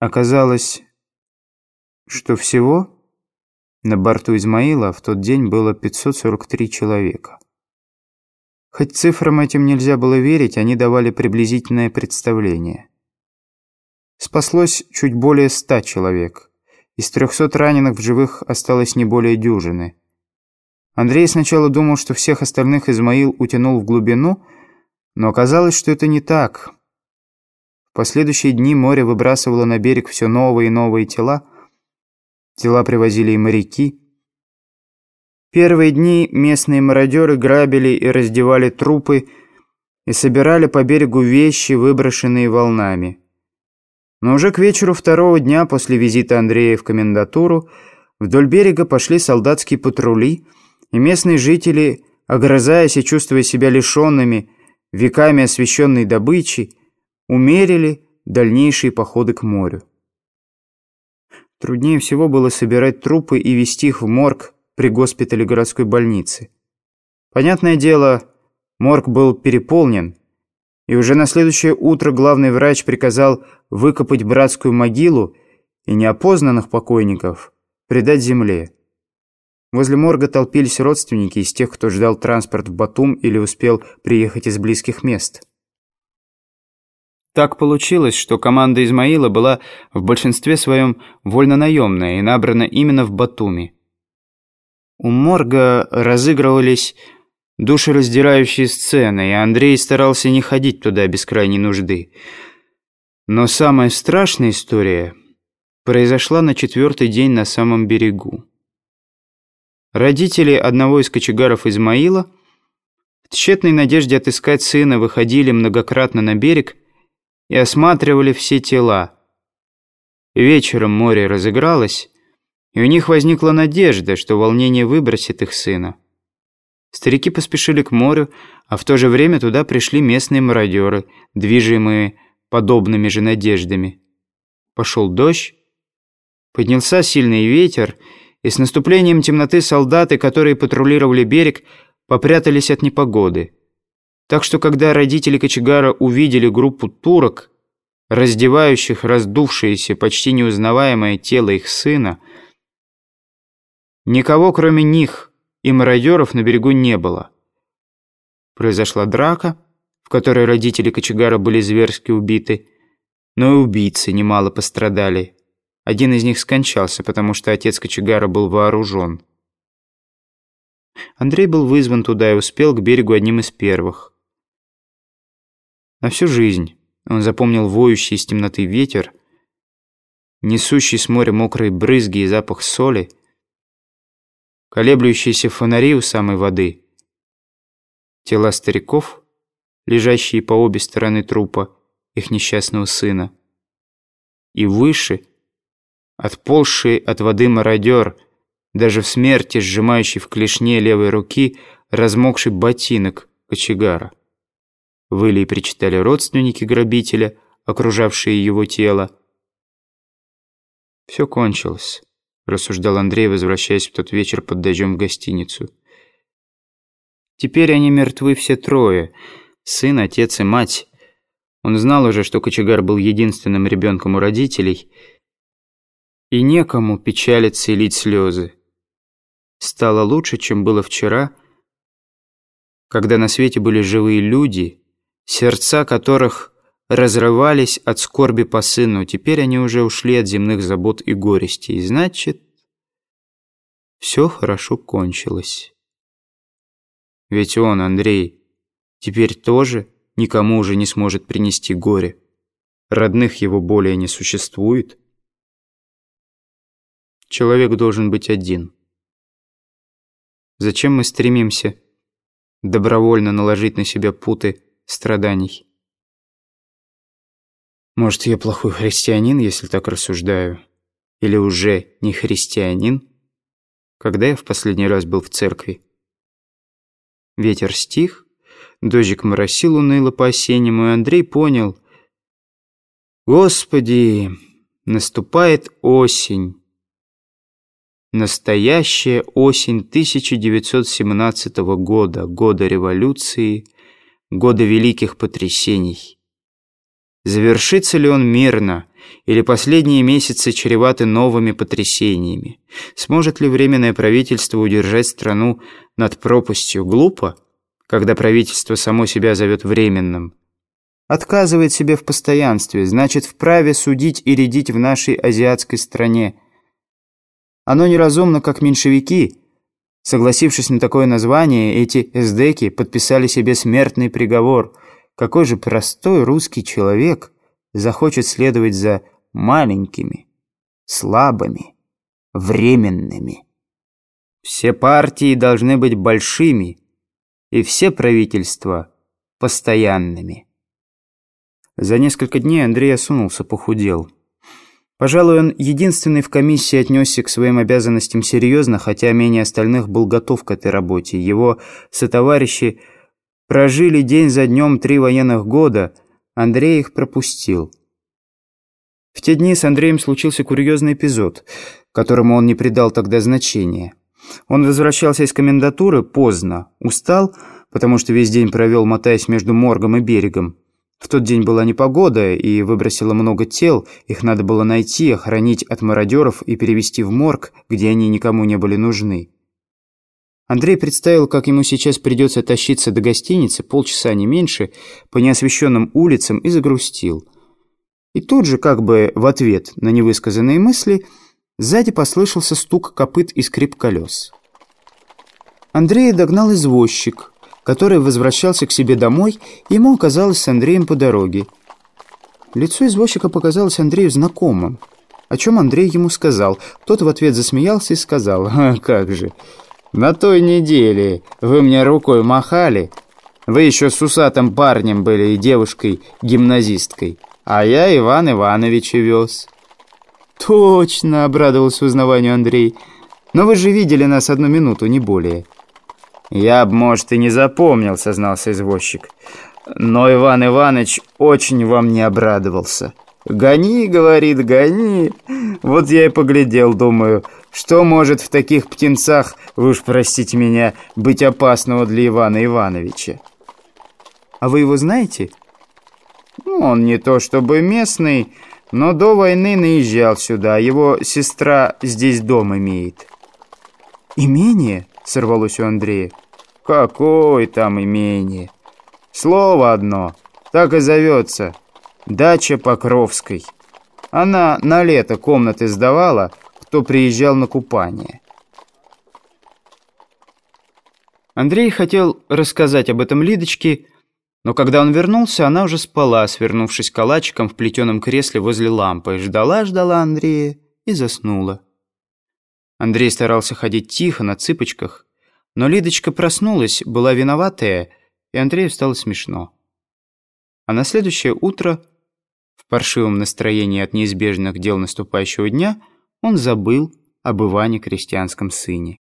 Оказалось, что всего на борту Измаила в тот день было 543 человека. Хоть цифрам этим нельзя было верить, они давали приблизительное представление. Спаслось чуть более ста человек. Из трехсот раненых в живых осталось не более дюжины. Андрей сначала думал, что всех остальных Измаил утянул в глубину, но оказалось, что это не так. В последующие дни море выбрасывало на берег все новые и новые тела. Тела привозили и моряки. Первые дни местные мародеры грабили и раздевали трупы и собирали по берегу вещи, выброшенные волнами. Но уже к вечеру второго дня после визита Андрея в комендатуру вдоль берега пошли солдатские патрули, и местные жители, огрызаясь и чувствуя себя лишенными, веками освященной добычи, умерили дальнейшие походы к морю. Труднее всего было собирать трупы и везти их в морг при госпитале городской больницы. Понятное дело, морг был переполнен, и уже на следующее утро главный врач приказал выкопать братскую могилу и неопознанных покойников предать земле. Возле морга толпились родственники из тех, кто ждал транспорт в Батум или успел приехать из близких мест. Так получилось, что команда Измаила была в большинстве своем вольнонаемная и набрана именно в Батуми. У морга разыгрывались душераздирающие сцены, и Андрей старался не ходить туда без крайней нужды. Но самая страшная история произошла на четвертый день на самом берегу. Родители одного из кочегаров Измаила в тщетной надежде отыскать сына выходили многократно на берег и осматривали все тела. Вечером море разыгралось, и у них возникла надежда, что волнение выбросит их сына. Старики поспешили к морю, а в то же время туда пришли местные мародеры, движимые подобными же надеждами. Пошел дождь, поднялся сильный ветер, и с наступлением темноты солдаты, которые патрулировали берег, попрятались от непогоды. Так что когда родители кочегара увидели группу турок, раздевающих раздувшееся, почти неузнаваемое тело их сына, никого кроме них и мародеров на берегу не было. Произошла драка, в которой родители кочегара были зверски убиты, но и убийцы немало пострадали. Один из них скончался, потому что отец кочегара был вооружен. Андрей был вызван туда и успел к берегу одним из первых. На всю жизнь он запомнил воющий из темноты ветер, несущий с моря мокрые брызги и запах соли, колеблющиеся фонари у самой воды, тела стариков, лежащие по обе стороны трупа их несчастного сына, и выше, отползший от воды мародер, даже в смерти сжимающий в клешне левой руки размокший ботинок кочегара. Выли и причитали родственники грабителя, окружавшие его тело. Все кончилось рассуждал Андрей, возвращаясь в тот вечер под дождем в гостиницу. Теперь они мертвы все трое. Сын, отец и мать. Он знал уже, что кочегар был единственным ребенком у родителей. И некому печалиться и лить слезы. Стало лучше, чем было вчера, когда на свете были живые люди, сердца которых разрывались от скорби по сыну. Теперь они уже ушли от земных забот и горестей. Значит, все хорошо кончилось. Ведь он, Андрей, теперь тоже никому уже не сможет принести горе. Родных его более не существует. Человек должен быть один. Зачем мы стремимся добровольно наложить на себя путы страданий? Может, я плохой христианин, если так рассуждаю? Или уже не христианин? Когда я в последний раз был в церкви? Ветер стих, дождик моросил уныло по-осеннему, и Андрей понял. Господи, наступает осень. Настоящая осень 1917 года, года революции, года великих потрясений. Завершится ли он мирно, или последние месяцы чреваты новыми потрясениями? Сможет ли Временное правительство удержать страну над пропастью? Глупо, когда правительство само себя зовет временным. Отказывает себе в постоянстве, значит, вправе судить и рядить в нашей азиатской стране. Оно неразумно, как меньшевики. Согласившись на такое название, эти эсдеки подписали себе смертный приговор. Какой же простой русский человек захочет следовать за маленькими, слабыми, временными? Все партии должны быть большими, и все правительства постоянными. За несколько дней Андрей осунулся, похудел. Пожалуй, он единственный в комиссии отнесся к своим обязанностям серьезно, хотя менее остальных был готов к этой работе. Его сотоварищи прожили день за днем три военных года, Андрей их пропустил. В те дни с Андреем случился курьезный эпизод, которому он не придал тогда значения. Он возвращался из комендатуры поздно, устал, потому что весь день провел, мотаясь между моргом и берегом. В тот день была непогода и выбросило много тел, их надо было найти, охранить от мародеров и перевести в морг, где они никому не были нужны. Андрей представил, как ему сейчас придется тащиться до гостиницы, полчаса не меньше, по неосвещенным улицам и загрустил. И тут же, как бы в ответ на невысказанные мысли, сзади послышался стук копыт и скрип колес. Андрея догнал извозчик – который возвращался к себе домой, ему оказалось с Андреем по дороге. Лицо извозчика показалось Андрею знакомым. О чем Андрей ему сказал. Тот в ответ засмеялся и сказал, «А как же, на той неделе вы мне рукой махали. Вы еще с усатым парнем были и девушкой-гимназисткой, а я Иван Ивановича вез». «Точно!» — обрадовался узнаванию Андрей. «Но вы же видели нас одну минуту, не более». «Я б, может, и не запомнил», — сознался извозчик. «Но Иван Иванович очень вам не обрадовался». «Гони», — говорит, — «гони». Вот я и поглядел, думаю, что может в таких птенцах, вы уж простите меня, быть опасного для Ивана Ивановича. «А вы его знаете?» ну, «Он не то чтобы местный, но до войны наезжал сюда. Его сестра здесь дом имеет». «Имение?» Сорвалось у Андрея. «Какое там имение? Слово одно, так и зовется. Дача Покровской. Она на лето комнаты сдавала, кто приезжал на купание». Андрей хотел рассказать об этом Лидочке, но когда он вернулся, она уже спала, свернувшись калачиком в плетеном кресле возле лампы. Ждала-ждала Андрея и заснула. Андрей старался ходить тихо, на цыпочках. Но Лидочка проснулась, была виноватая, и Андрею стало смешно. А на следующее утро, в паршивом настроении от неизбежных дел наступающего дня, он забыл об Иване крестьянском сыне.